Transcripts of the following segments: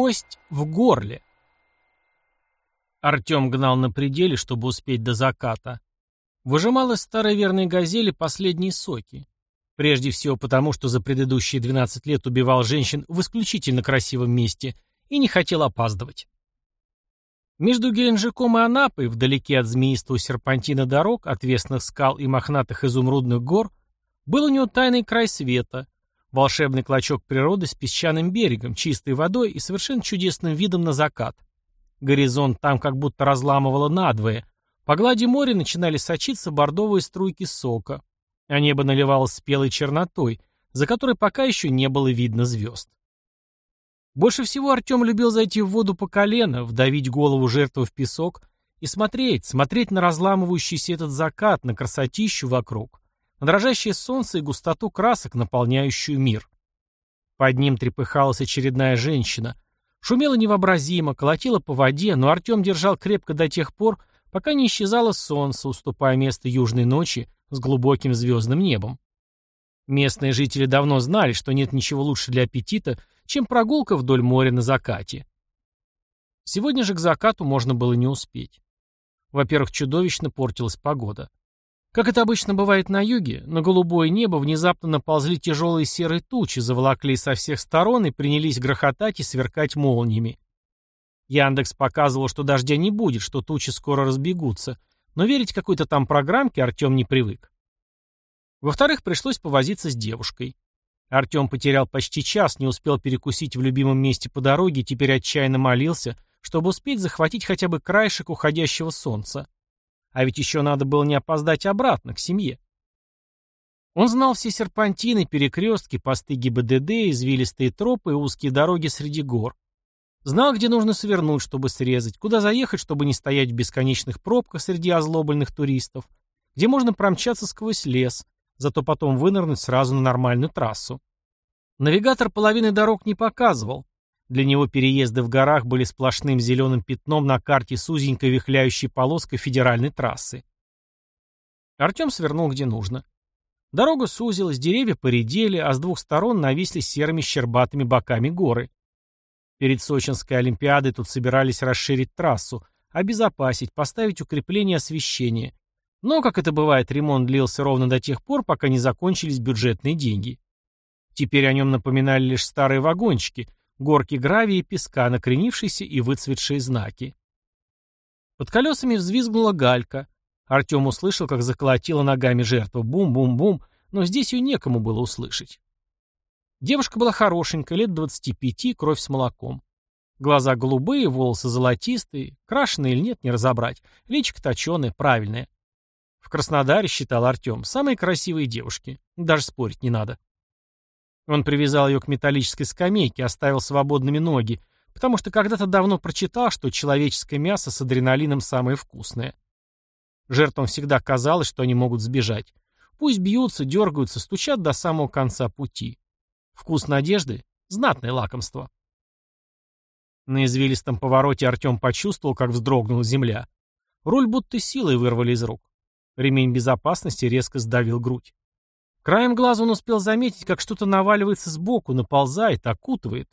Кость в горле. Артем гнал на пределе, чтобы успеть до заката. Выжимал из старой верной газели последние соки. Прежде всего потому, что за предыдущие 12 лет убивал женщин в исключительно красивом месте и не хотел опаздывать. Между Геленджиком и Анапой, вдалеке от змеистого серпантина дорог, отвесных скал и мохнатых изумрудных гор, был у него тайный край света, волшебный клочок природы с песчаным берегом, чистой водой и совершенно чудесным видом на закат. Горизонт там как будто разламывало надвое. По глади моря начинали сочиться бордовые струйки сока а небо наливалось спелой чернотой, за которой пока еще не было видно звезд. Больше всего Артем любил зайти в воду по колено, вдавить голову жертвы в песок и смотреть, смотреть на разламывающийся этот закат, на красотищу вокруг, на дрожащее солнце и густоту красок, наполняющую мир. Под ним трепыхалась очередная женщина. Шумела невообразимо, колотила по воде, но Артем держал крепко до тех пор, пока не исчезало солнце, уступая место южной ночи с глубоким звездным небом. Местные жители давно знали, что нет ничего лучше для аппетита, чем прогулка вдоль моря на закате. Сегодня же к закату можно было не успеть. Во-первых, чудовищно портилась погода. Как это обычно бывает на юге, на голубое небо внезапно наползли тяжелые серые тучи, заволокли со всех сторон и принялись грохотать и сверкать молниями. Яндекс показывал, что дождя не будет, что тучи скоро разбегутся, но верить какой-то там программке Артем не привык. Во-вторых, пришлось повозиться с девушкой. Артем потерял почти час, не успел перекусить в любимом месте по дороге и теперь отчаянно молился, чтобы успеть захватить хотя бы краешек уходящего солнца. А ведь еще надо было не опоздать обратно, к семье. Он знал все серпантины, перекрестки, посты ГИБДД, извилистые тропы и узкие дороги среди гор. Знал, где нужно свернуть, чтобы срезать, куда заехать, чтобы не стоять в бесконечных пробках среди озлобленных туристов, где можно промчаться сквозь лес, зато потом вынырнуть сразу на нормальную трассу. Навигатор половины дорог не показывал. Для него переезды в горах были сплошным зеленым пятном на карте с узенькой вихляющей полоской федеральной трассы. Артем свернул где нужно. Дорога сузилась, деревья поредели, а с двух сторон нависли серыми щербатыми боками горы. Перед Сочинской Олимпиадой тут собирались расширить трассу, обезопасить, поставить укрепление освещения. Но, как это бывает, ремонт длился ровно до тех пор, пока не закончились бюджетные деньги. Теперь о нем напоминали лишь старые вагончики, горки гравия и песка, накренившиеся и выцветшие знаки. Под колесами взвизгнула галька. Артем услышал, как заколотила ногами жертва. Бум-бум-бум, но здесь ее некому было услышать. Девушка была хорошенькая, лет 25, кровь с молоком. Глаза голубые, волосы золотистые, крашеные или нет, не разобрать. Личико точеное, правильное. В Краснодаре, считал Артем, самые красивые девушки. Даже спорить не надо. Он привязал ее к металлической скамейке, оставил свободными ноги, потому что когда-то давно прочитал, что человеческое мясо с адреналином самое вкусное. Жертвам всегда казалось, что они могут сбежать. Пусть бьются, дергаются, стучат до самого конца пути. Вкус надежды — знатное лакомство. На извилистом повороте Артем почувствовал, как вздрогнула земля. Руль будто силой вырвали из рук. Ремень безопасности резко сдавил грудь. Краем глаза он успел заметить, как что-то наваливается сбоку, наползает, окутывает.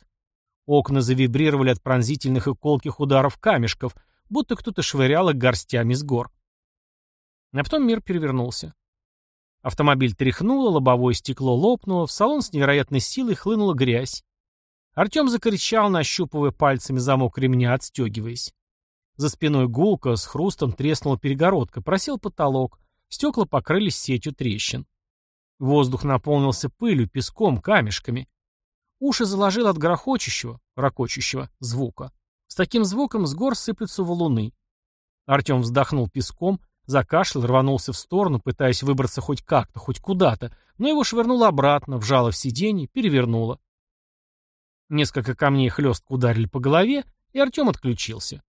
Окна завибрировали от пронзительных и колких ударов камешков, будто кто-то швырял их горстями с гор. А потом мир перевернулся. Автомобиль тряхнуло, лобовое стекло лопнуло, в салон с невероятной силой хлынула грязь. Артем закричал, нащупывая пальцами замок ремня, отстегиваясь. За спиной гулко, с хрустом треснула перегородка, просел потолок, стекла покрылись сетью трещин. Воздух наполнился пылью, песком, камешками. Уши заложил от грохочущего, ракочущего звука. С таким звуком с гор сыплются валуны. Артем вздохнул песком, Закашлял, рванулся в сторону, пытаясь выбраться хоть как-то, хоть куда-то, но его швырнуло обратно, вжало в сиденье, перевернуло. Несколько камней хлестко ударили по голове, и Артем отключился.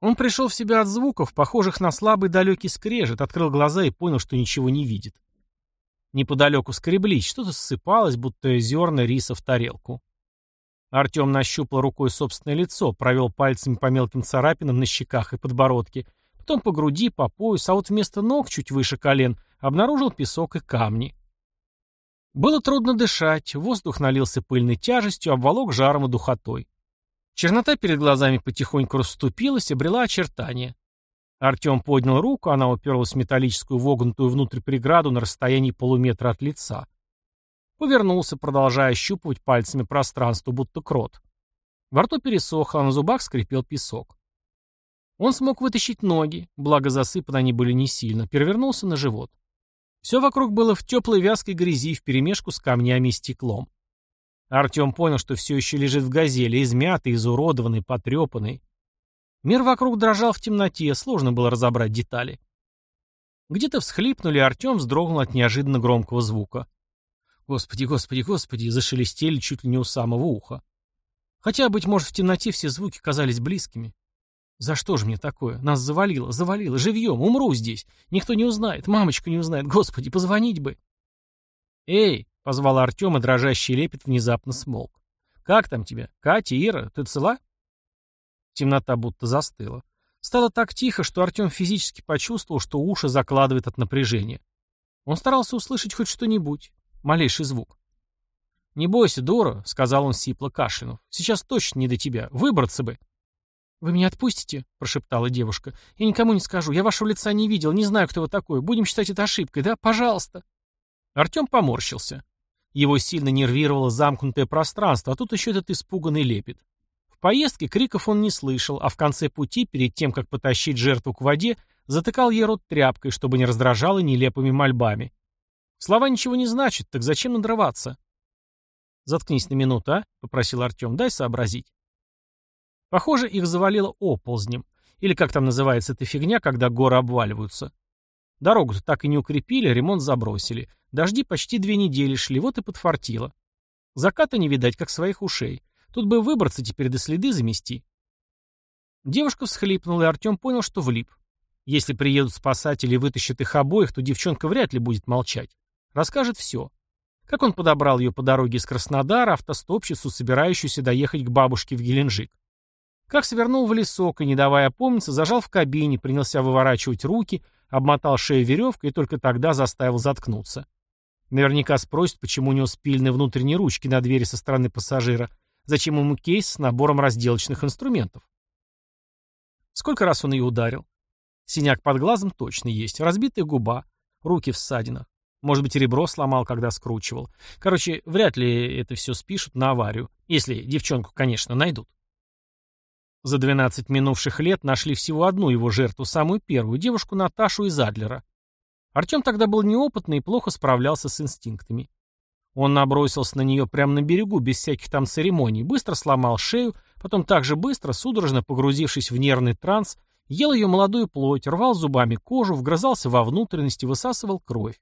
Он пришел в себя от звуков, похожих на слабый далекий скрежет, открыл глаза и понял, что ничего не видит. Неподалеку скреблись, что-то ссыпалось, будто зерна риса в тарелку. Артем нащупал рукой собственное лицо, провел пальцами по мелким царапинам на щеках и подбородке, потом по груди, по пояс, а вот вместо ног, чуть выше колен, обнаружил песок и камни. Было трудно дышать, воздух налился пыльной тяжестью, обволок жаром и духотой. Чернота перед глазами потихоньку расступилась, обрела очертания. Артем поднял руку, она уперлась в металлическую вогнутую внутрь преграду на расстоянии полуметра от лица. Повернулся, продолжая ощупывать пальцами пространство, будто крот. Во рту пересохло, а на зубах скрипел песок. Он смог вытащить ноги, благо засыпаны они были не сильно, перевернулся на живот. Все вокруг было в теплой вязкой грязи вперемешку с камнями и стеклом. Артем понял, что все еще лежит в газели, измятый, изуродованный, потрепанный. Мир вокруг дрожал в темноте, сложно было разобрать детали. Где-то всхлипнули, Артем вздрогнул от неожиданно громкого звука. Господи, господи, господи, зашелестели чуть ли не у самого уха. Хотя, быть может, в темноте все звуки казались близкими. За что же мне такое? Нас завалило, завалило, живьем, умру здесь. Никто не узнает, мамочка не узнает. Господи, позвонить бы. Эй, позвал Артем, и дрожащий лепет внезапно смолк. Как там тебя? Катя, Ира, ты цела? Темнота будто застыла. Стало так тихо, что Артем физически почувствовал, что уши закладывает от напряжения. Он старался услышать хоть что-нибудь, малейший звук. «Не бойся, дура», — сказал он сипло кашлянув. «Сейчас точно не до тебя. Выбраться бы». «Вы меня отпустите?» — прошептала девушка. «Я никому не скажу. Я вашего лица не видел, не знаю, кто вы такой. Будем считать это ошибкой, да? Пожалуйста». Артем поморщился. Его сильно нервировало замкнутое пространство, а тут еще этот испуганный лепет. В поездке криков он не слышал, а в конце пути, перед тем, как потащить жертву к воде, затыкал ей рот тряпкой, чтобы не раздражало нелепыми мольбами. Слова ничего не значат, так зачем надрываться? «Заткнись на минуту, а?» — попросил Артем. «Дай сообразить». Похоже, их завалило оползнем. Или как там называется эта фигня, когда горы обваливаются. Дорогу-то так и не укрепили, ремонт забросили. Дожди почти две недели шли, вот и подфартило. Заката не видать, как своих ушей. Тут бы выбраться теперь до следы замести. Девушка всхлипнула, и Артем понял, что влип. Если приедут спасатели и вытащат их обоих, то девчонка вряд ли будет молчать. Расскажет все. Как он подобрал ее по дороге из Краснодара, автостопщицу, собирающуюся доехать к бабушке в Геленджик. Как свернул в лесок и, не давая опомниться, зажал в кабине, принялся выворачивать руки, обмотал шею веревкой и только тогда заставил заткнуться. Наверняка спросят, почему у него спильны внутренние ручки на двери со стороны пассажира, зачем ему кейс с набором разделочных инструментов. Сколько раз он ее ударил? Синяк под глазом точно есть, разбитая губа, руки в ссадинах. Может быть, ребро сломал, когда скручивал. Короче, вряд ли это все спишут на аварию, если девчонку, конечно, найдут. За 12 минувших лет нашли всего одну его жертву, самую первую, девушку Наташу из Адлера. Артем тогда был неопытный и плохо справлялся с инстинктами. Он набросился на нее прямо на берегу, без всяких там церемоний, быстро сломал шею, потом также быстро, судорожно погрузившись в нервный транс, ел ее молодую плоть, рвал зубами кожу, вгрызался во внутренности, высасывал кровь.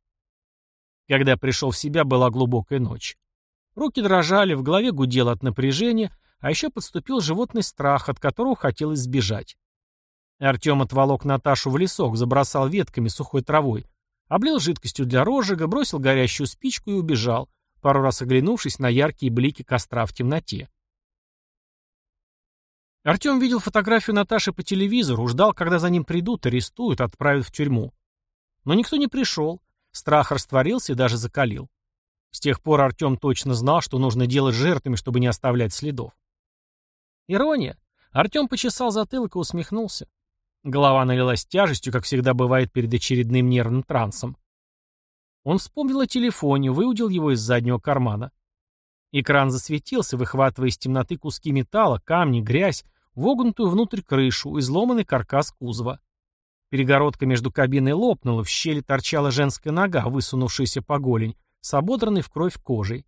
Когда пришел в себя, была глубокая ночь. Руки дрожали, в голове гудело от напряжения, а еще подступил животный страх, от которого хотелось сбежать. Артем отволок Наташу в лесок, забросал ветками сухой травой, облил жидкостью для розжига, бросил горящую спичку и убежал, пару раз оглянувшись на яркие блики костра в темноте. Артем видел фотографию Наташи по телевизору, ждал, когда за ним придут, арестуют, отправят в тюрьму. Но никто не пришел, страх растворился и даже закалил. С тех пор Артем точно знал, что нужно делать жертвами, чтобы не оставлять следов. Ирония. Артем почесал затылок и усмехнулся. Голова налилась тяжестью, как всегда бывает перед очередным нервным трансом. Он вспомнил о телефоне, выудил его из заднего кармана. Экран засветился, выхватывая из темноты куски металла, камни, грязь, вогнутую внутрь крышу, изломанный каркас кузова. Перегородка между кабиной лопнула, в щели торчала женская нога, высунувшаяся по голень, с ободранной в кровь кожей.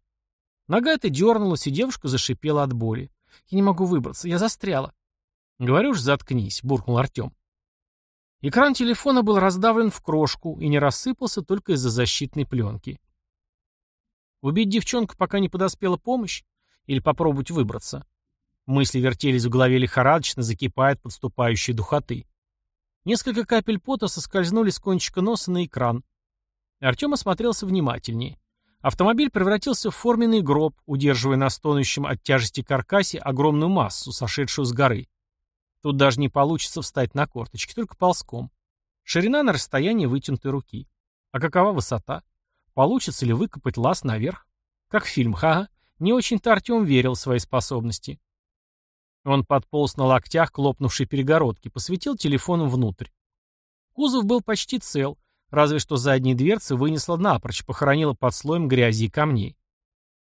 Нога эта дернулась, и девушка зашипела от боли. Я не могу выбраться, я застряла. Говорю ж, заткнись, буркнул Артем. Экран телефона был раздавлен в крошку и не рассыпался только из-за защитной пленки. Убить девчонку, пока не подоспела помощь? Или попробовать выбраться? Мысли вертелись в голове лихорадочно, закипая от подступающей духоты. Несколько капель пота соскользнули с кончика носа на экран. Артем осмотрелся внимательнее. Автомобиль превратился в форменный гроб, удерживая на стонущем от тяжести каркасе огромную массу, сошедшую с горы. Тут даже не получится встать на корточки, только ползком. Ширина на расстоянии вытянутой руки. А какова высота? получится ли выкопать лаз наверх. Как фильм, ха, -ха. Не очень-то Артем верил в свои способности. Он подполз на локтях к лопнувшей перегородке, посветил телефоном внутрь. Кузов был почти цел, разве что задние дверцы вынесло напрочь, похоронило под слоем грязи и камней.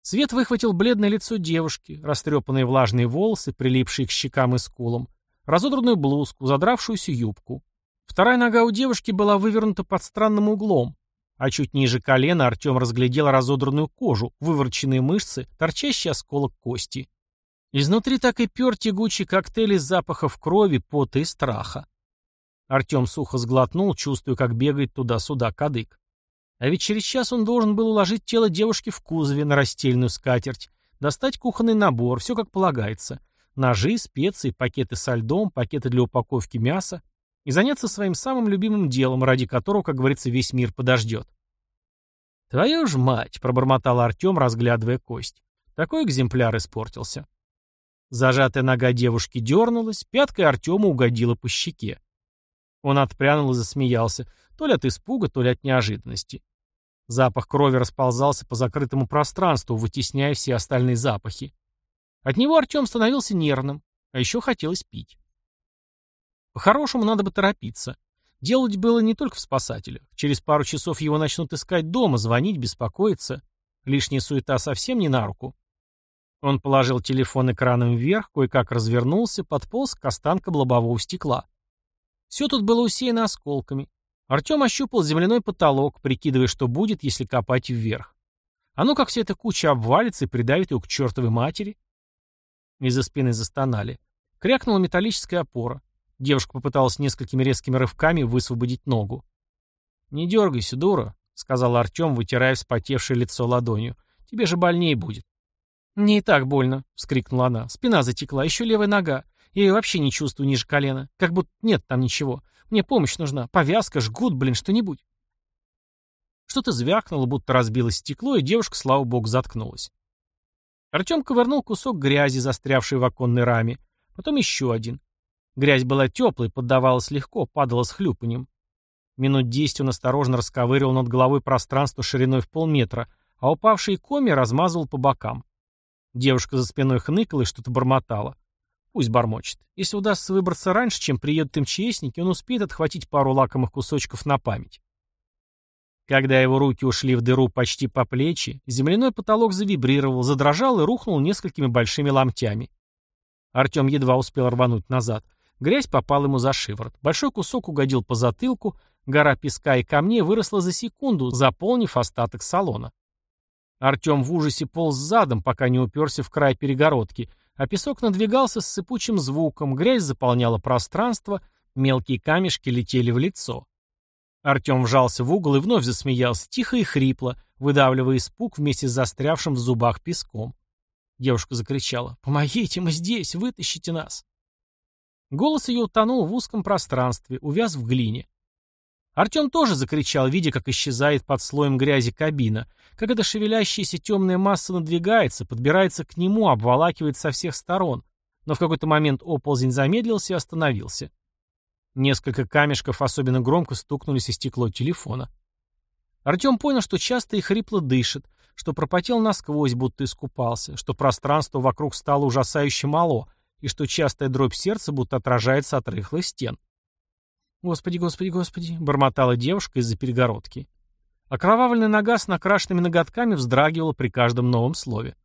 Свет выхватил бледное лицо девушки, растрепанные влажные волосы, прилипшие к щекам и скулам, разодранную блузку, задравшуюся юбку. Вторая нога у девушки была вывернута под странным углом, а чуть ниже колена Артем разглядел разодранную кожу, вывороченные мышцы, торчащий осколок кости. Изнутри так и пер тягучий коктейль из запахов крови, пота и страха. Артем сухо сглотнул, чувствуя, как бегает туда-сюда кадык. А ведь через час он должен был уложить тело девушки в кузове на растельную скатерть, достать кухонный набор, все как полагается. Ножи, специи, пакеты со льдом, пакеты для упаковки мяса. И заняться своим самым любимым делом, ради которого, как говорится, весь мир подождет. «Твою ж мать!» — пробормотал Артем, разглядывая кость. Такой экземпляр испортился. Зажатая нога девушки дернулась, пяткой Артема угодила по щеке. Он отпрянул и засмеялся, то ли от испуга, то ли от неожиданности. Запах крови расползался по закрытому пространству, вытесняя все остальные запахи. От него Артем становился нервным, а еще хотелось пить. По-хорошему, надо бы торопиться. Делать было не только в спасателях. Через пару часов его начнут искать дома, звонить, беспокоиться. Лишняя суета совсем не на руку. Он положил телефон экраном вверх, кое-как развернулся, подполз к останкам лобового стекла. Все тут было усеяно осколками. Артем ощупал земляной потолок, прикидывая, что будет, если копать вверх. А ну как вся эта куча обвалится и придавит его к чертовой матери? Из-за спины застонали. Крякнула металлическая опора. Девушка попыталась несколькими резкими рывками высвободить ногу. «Не дергайся, дура», — сказал Артем, вытирая вспотевшее лицо ладонью. «Тебе же больнее будет». «Мне и так больно», — вскрикнула она. «Спина затекла, еще левая нога. Я ее вообще не чувствую ниже колена. Как будто нет там ничего. Мне помощь нужна. Повязка, жгут, блин, что-нибудь. Что-то звякнуло, будто разбилось стекло, и девушка, слава богу, заткнулась. Артем ковырнул кусок грязи, застрявший в оконной раме. Потом еще один. Грязь была теплой, поддавалась легко, падала с хлюпанием. Минут десять он осторожно расковыривал над головой пространство шириной в полметра, а упавшие коми размазывал по бокам. Девушка за спиной хныкала и что-то бормотала. Пусть бормочет. Если удастся выбраться раньше, чем приедут МЧСники, он успеет отхватить пару лакомых кусочков на память. Когда его руки ушли в дыру почти по плечи, земляной потолок завибрировал, задрожал и рухнул несколькими большими ломтями. Артем едва успел рвануть назад. Грязь попала ему за шиворот. Большой кусок угодил по затылку, гора песка и камней выросла за секунду, заполнив остаток салона. Артем в ужасе полз задом, пока не уперся в край перегородки — а песок надвигался с сыпучим звуком, грязь заполняла пространство, мелкие камешки летели в лицо. Артем вжался в угол и вновь засмеялся, тихо и хрипло, выдавливая испуг вместе с застрявшим в зубах песком. Девушка закричала «Помогите, мы здесь, вытащите нас!» Голос ее утонул в узком пространстве, увяз в глине. Артем тоже закричал, видя, как исчезает под слоем грязи кабина, как эта шевелящаяся темная масса надвигается, подбирается к нему, обволакивает со всех сторон. Но в какой-то момент оползень замедлился и остановился. Несколько камешков особенно громко стукнулись о стекло телефона. Артем понял, что часто и хрипло дышит, что пропотел насквозь, будто искупался, что пространство вокруг стало ужасающе мало, и что частая дробь сердца будто отражается от рыхлых стен. «Господи, господи, господи!» — бормотала девушка из-за перегородки. Окровавленная нога с накрашенными ноготками вздрагивала при каждом новом слове.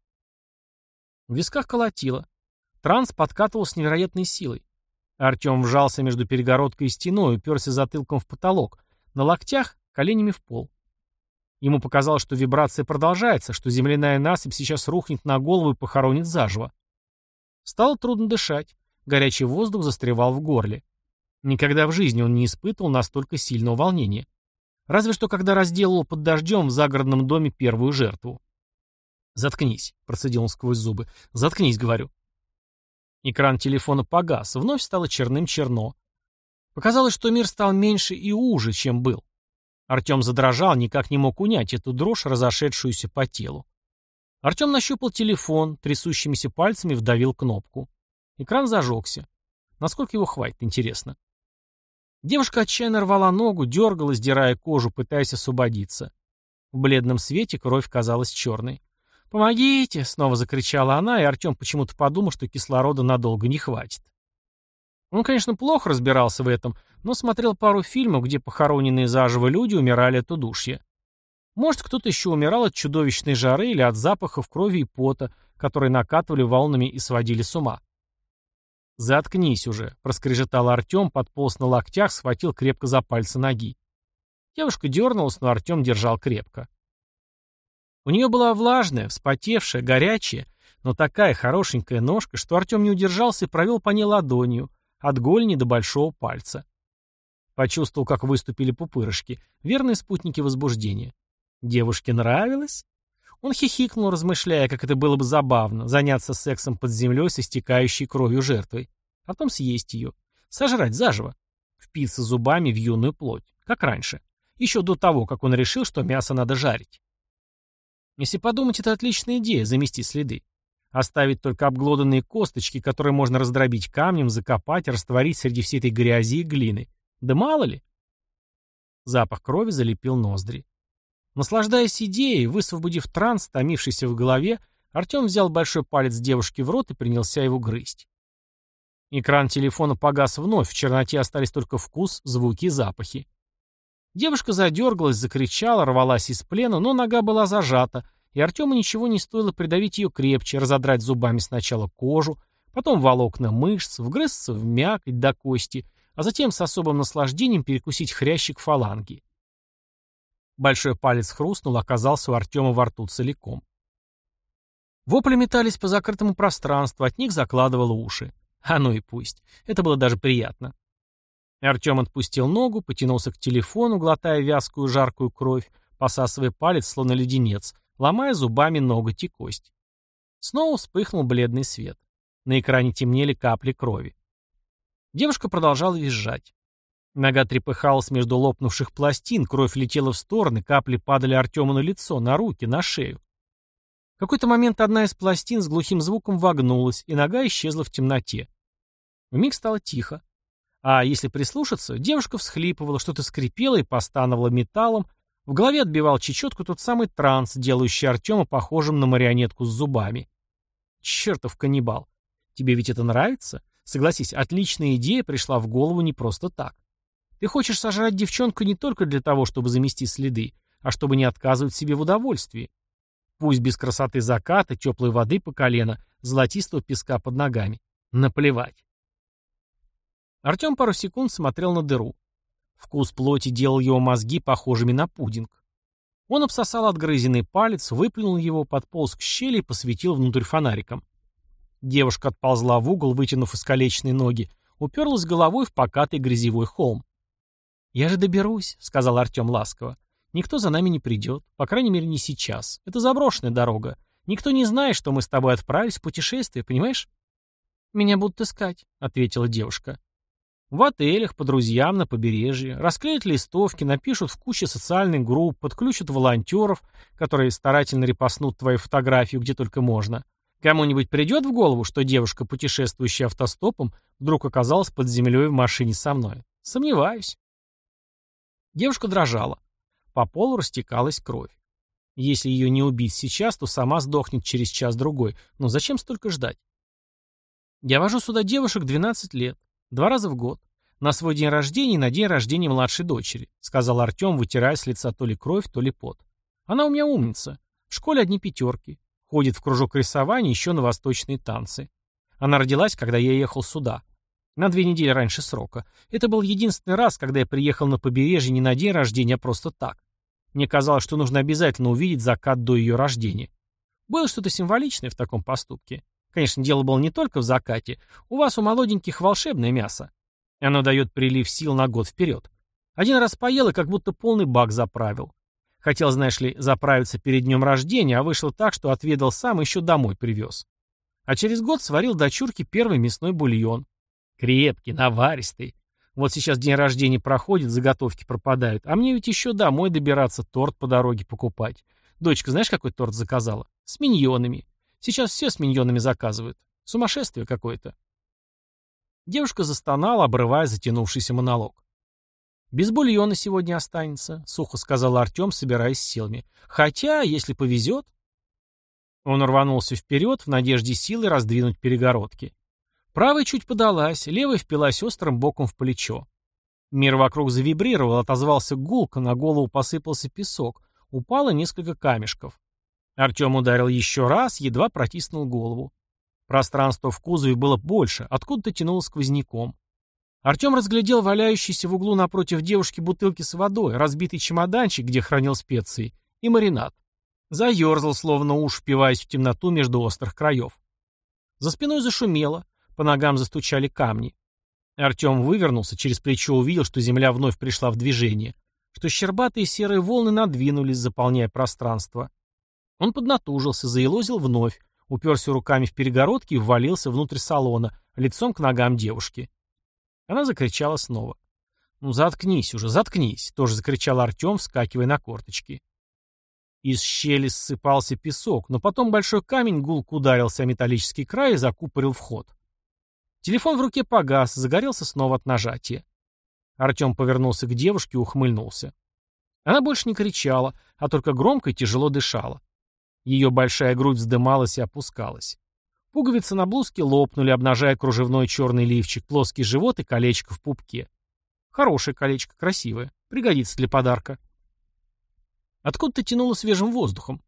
В висках колотило. Транс подкатывал с невероятной силой. Артем вжался между перегородкой и стеной, уперся затылком в потолок, на локтях, коленями в пол. Ему показалось, что вибрация продолжается, что земляная насыпь сейчас рухнет на голову и похоронит заживо. Стало трудно дышать, горячий воздух застревал в горле. Никогда в жизни он не испытывал настолько сильного волнения. Разве что когда разделывал под дождем в загородном доме первую жертву. «Заткнись», — процедил он сквозь зубы. «Заткнись, говорю». Экран телефона погас, вновь стало черным-черно. Показалось, что мир стал меньше и уже, чем был. Артем задрожал, никак не мог унять эту дрожь, разошедшуюся по телу. Артем нащупал телефон, трясущимися пальцами вдавил кнопку. Экран зажегся. Насколько его хватит, интересно. Девушка отчаянно рвала ногу, дергала, сдирая кожу, пытаясь освободиться. В бледном свете кровь казалась черной. «Помогите!» — снова закричала она, и Артем почему-то подумал, что кислорода надолго не хватит. Он, конечно, плохо разбирался в этом, но смотрел пару фильмов, где похороненные заживо люди умирали от удушья. Может, кто-то еще умирал от чудовищной жары или от запахов крови и пота, которые накатывали волнами и сводили с ума. «Заткнись уже», — проскрежетал Артем, подполз на локтях, схватил крепко за пальцы ноги. Девушка дернулась, но Артем держал крепко. У нее была влажная, вспотевшая, горячая, но такая хорошенькая ножка, что Артем не удержался и провел по ней ладонью, от голени до большого пальца. Почувствовал, как выступили пупырышки, верные спутники возбуждения. Девушке нравилось? Он хихикнул, размышляя, как это было бы забавно, заняться сексом под землей с истекающей кровью жертвой, а потом съесть ее, сожрать заживо, впиться зубами в юную плоть, как раньше, еще до того, как он решил, что мясо надо жарить. Если подумать, это отличная идея — замести следы. Оставить только обглоданные косточки, которые можно раздробить камнем, закопать, растворить среди всей этой грязи и глины. Да мало ли. Запах крови залепил ноздри. Наслаждаясь идеей, высвободив транс, томившийся в голове, Артем взял большой палец девушки в рот и принялся его грызть. Экран телефона погас вновь, в черноте остались только вкус, звуки и запахи. Девушка задергалась, закричала, рвалась из плена, но нога была зажата, и Артему ничего не стоило придавить ее крепче, разодрать зубами сначала кожу, потом волокна мышц, вгрызться в мякоть до кости, а затем с особым наслаждением перекусить хрящик фаланги. Большой палец хрустнул, оказался у Артема во рту целиком. Вопли метались по закрытому пространству, от них закладывало уши. А ну и пусть. Это было даже приятно. Артем отпустил ногу, потянулся к телефону, глотая вязкую жаркую кровь, посасывая палец, словно леденец, ломая зубами ноготь и кость. Снова вспыхнул бледный свет. На экране темнели капли крови. Девушка продолжала визжать. Нога трепыхалась между лопнувших пластин, кровь летела в стороны, капли падали Артему на лицо, на руки, на шею. В какой-то момент одна из пластин с глухим звуком вогнулась, и нога исчезла в темноте. Вмиг стало тихо. А если прислушаться, девушка всхлипывала, что-то скрипела и постановала металлом, в голове отбивал чечетку тот самый транс, делающий Артема похожим на марионетку с зубами. Чертов каннибал. Тебе ведь это нравится? Согласись, отличная идея пришла в голову не просто так. Ты хочешь сожрать девчонку не только для того, чтобы замести следы, а чтобы не отказывать себе в удовольствии. Пусть без красоты заката, теплой воды по колено, золотистого песка под ногами. Наплевать. Артем пару секунд смотрел на дыру. Вкус плоти делал его мозги похожими на пудинг. Он обсосал отгрызенный палец, выплюнул его, подполз к щели и посветил внутрь фонариком. Девушка отползла в угол, вытянув искалеченные ноги, уперлась головой в покатый грязевой холм. «Я же доберусь», — сказал Артем ласково. «Никто за нами не придет, по крайней мере, не сейчас. Это заброшенная дорога. Никто не знает, что мы с тобой отправились в путешествие, понимаешь?» «Меня будут искать», — ответила девушка. «В отелях, по друзьям, на побережье. Расклеят листовки, напишут в куче социальных групп, подключат волонтеров, которые старательно репостнут твою фотографию где только можно. Кому-нибудь придет в голову, что девушка, путешествующая автостопом, вдруг оказалась под землей в машине со мной? Сомневаюсь». Девушка дрожала. По полу растекалась кровь. Если ее не убить сейчас, то сама сдохнет через час-другой. Но зачем столько ждать? Я вожу сюда девушек 12 лет. Два раза в год. На свой день рождения и на день рождения младшей дочери, сказал Артем, вытирая с лица то ли кровь, то ли пот. Она у меня умница. В школе одни пятерки. Ходит в кружок рисования, еще на восточные танцы. Она родилась, когда я ехал сюда. На две недели раньше срока. Это был единственный раз, когда я приехал на побережье не на день рождения, а просто так. Мне казалось, что нужно обязательно увидеть закат до ее рождения. Было что-то символичное в таком поступке. Конечно, дело было не только в закате. У вас у молоденьких волшебное мясо. Оно дает прилив сил на год вперед. Один раз поел и как будто полный бак заправил. Хотел, знаешь ли, заправиться перед днем рождения, а вышло так, что отведал сам и еще домой привез. А через год сварил дочурке первый мясной бульон. Крепкий, наваристый. Вот сейчас день рождения проходит, заготовки пропадают. А мне ведь еще домой добираться, торт по дороге покупать. Дочка, знаешь, какой торт заказала? С миньонами. Сейчас все с миньонами заказывают. Сумасшествие какое-то. Девушка застонала, обрывая затянувшийся монолог. «Без бульона сегодня останется», — сухо сказал Артем, собираясь силами. «Хотя, если повезет...» Он рванулся вперед в надежде силы раздвинуть перегородки. Правая чуть подалась, левая впилась острым боком в плечо. Мир вокруг завибрировал, отозвался гулко, на голову посыпался песок, упало несколько камешков. Артем ударил еще раз, едва протиснул голову. Пространство в кузове было больше, откуда-то тянуло сквозняком. Артем разглядел валяющийся в углу напротив девушки бутылки с водой, разбитый чемоданчик, где хранил специи, и маринад. Заерзал, словно уж впиваясь в темноту между острых краев. За спиной зашумело, по ногам застучали камни. Артем вывернулся, через плечо увидел, что земля вновь пришла в движение, что щербатые серые волны надвинулись, заполняя пространство. Он поднатужился, заелозил вновь, уперся руками в перегородки и ввалился внутрь салона, лицом к ногам девушки. Она закричала снова. «Ну, заткнись уже, заткнись!» — тоже закричал Артем, вскакивая на корточки. Из щели ссыпался песок, но потом большой камень гулко ударился о металлический край и закупорил вход. Телефон в руке погас, загорелся снова от нажатия. Артем повернулся к девушке и ухмыльнулся. Она больше не кричала, а только громко и тяжело дышала. Ее большая грудь вздымалась и опускалась. Пуговицы на блузке лопнули, обнажая кружевной черный лифчик, плоский живот и колечко в пупке. Хорошее колечко, красивое. Пригодится для подарка. Откуда-то тянуло свежим воздухом.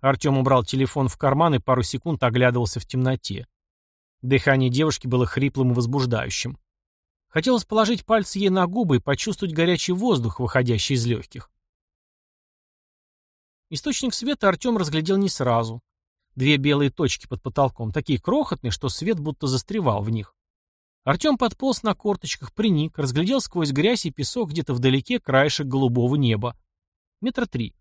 Артем убрал телефон в карман и пару секунд оглядывался в темноте. Дыхание девушки было хриплым и возбуждающим. Хотелось положить пальцы ей на губы и почувствовать горячий воздух, выходящий из легких. Источник света Артем разглядел не сразу. Две белые точки под потолком, такие крохотные, что свет будто застревал в них. Артем подполз на корточках, приник, разглядел сквозь грязь и песок где-то вдалеке краешек голубого неба. Метра три.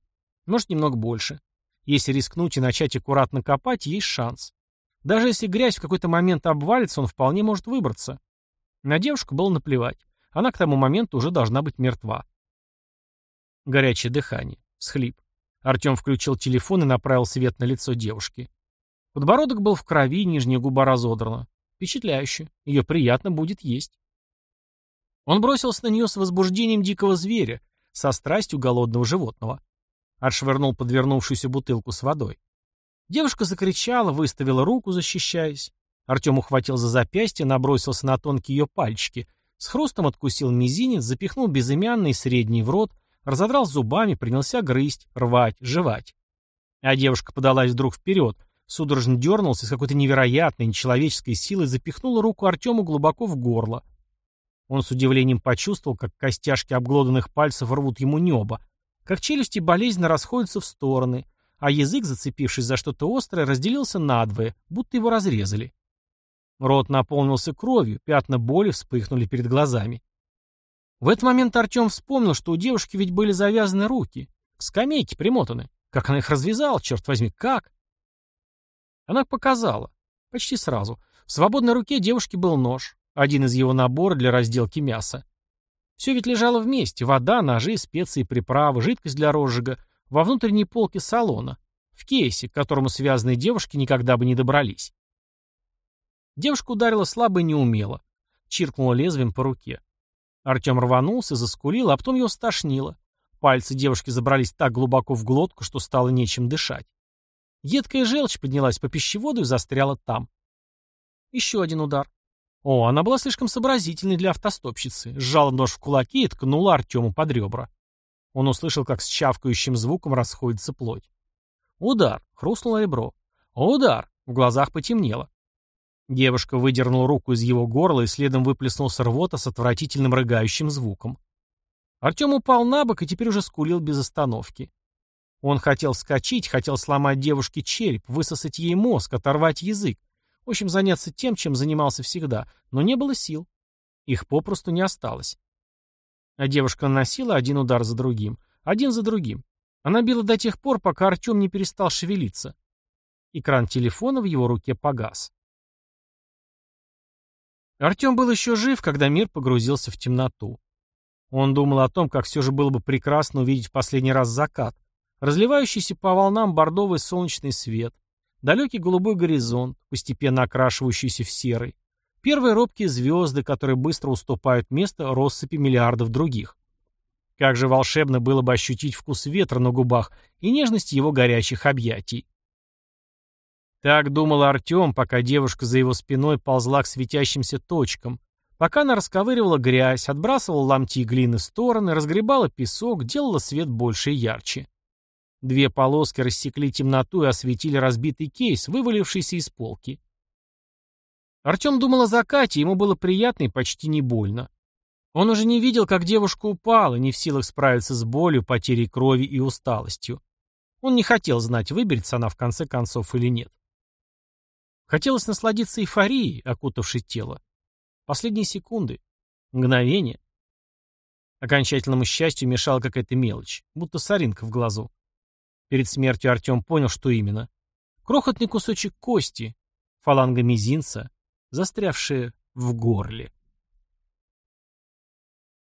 Может, немного больше. Если рискнуть и начать аккуратно копать, есть шанс. Даже если грязь в какой-то момент обвалится, он вполне может выбраться. На девушку было наплевать. Она к тому моменту уже должна быть мертва. Горячее дыхание. Схлип. Артем включил телефон и направил свет на лицо девушки. Подбородок был в крови, нижняя губа разодрана. Впечатляюще. Ее приятно будет есть. Он бросился на нее с возбуждением дикого зверя, со страстью голодного животного. Отшвырнул подвернувшуюся бутылку с водой. Девушка закричала, выставила руку, защищаясь. Артем ухватил за запястье, набросился на тонкие ее пальчики, с хрустом откусил мизинец, запихнул безымянный средний в рот, разодрал зубами, принялся грызть, рвать, жевать. А девушка подалась вдруг вперед, судорожно дернулся с какой-то невероятной, нечеловеческой силой запихнула руку Артему глубоко в горло. Он с удивлением почувствовал, как костяшки обглоданных пальцев рвут ему небо, как челюсти болезненно расходятся в стороны, а язык, зацепившись за что-то острое, разделился надвое, будто его разрезали. Рот наполнился кровью, пятна боли вспыхнули перед глазами. В этот момент Артем вспомнил, что у девушки ведь были завязаны руки, к скамейке примотаны. Как она их развязала, черт возьми, как? Она показала. Почти сразу. В свободной руке девушки был нож, один из его набора для разделки мяса. Все ведь лежало вместе. Вода, ножи, специи, приправы, жидкость для розжига. Во внутренней полке салона. В кейсе, к которому связанные девушки никогда бы не добрались. Девушка ударила слабо и неумело. Чиркнула лезвием по руке. Артем рванулся, заскулил, а потом его стошнило. Пальцы девушки забрались так глубоко в глотку, что стало нечем дышать. Едкая желчь поднялась по пищеводу и застряла там. Еще один удар. О, она была слишком сообразительной для автостопщицы. Сжала нож в кулаки и ткнула Артему под ребра. Он услышал, как с чавкающим звуком расходится плоть. Удар. Хрустнуло ребро. Удар. В глазах потемнело. Девушка выдернула руку из его горла и следом выплеснулся рвота с отвратительным рыгающим звуком. Артем упал на бок и теперь уже скулил без остановки. Он хотел вскочить, хотел сломать девушке череп, высосать ей мозг, оторвать язык. В общем, заняться тем, чем занимался всегда, но не было сил. Их попросту не осталось. А девушка наносила один удар за другим, один за другим. Она била до тех пор, пока Артем не перестал шевелиться. Экран телефона в его руке погас. Артем был еще жив, когда мир погрузился в темноту. Он думал о том, как все же было бы прекрасно увидеть в последний раз закат, разливающийся по волнам бордовый солнечный свет, далекий голубой горизонт, постепенно окрашивающийся в серый, первые робкие звезды, которые быстро уступают место россыпи миллиардов других. Как же волшебно было бы ощутить вкус ветра на губах и нежность его горячих объятий. Так думал Артем, пока девушка за его спиной ползла к светящимся точкам, пока она расковыривала грязь, отбрасывала ломти глины в стороны, разгребала песок, делала свет больше и ярче. Две полоски рассекли темноту и осветили разбитый кейс, вывалившийся из полки. Артем думал о закате, ему было приятно и почти не больно. Он уже не видел, как девушка упала, не в силах справиться с болью, потерей крови и усталостью. Он не хотел знать, выберется она в конце концов или нет. Хотелось насладиться эйфорией, окутавшей тело. Последние секунды. Мгновение. Окончательному счастью мешала какая-то мелочь, будто соринка в глазу. Перед смертью Артем понял, что именно. Крохотный кусочек кости, фаланга мизинца, застрявшая в горле.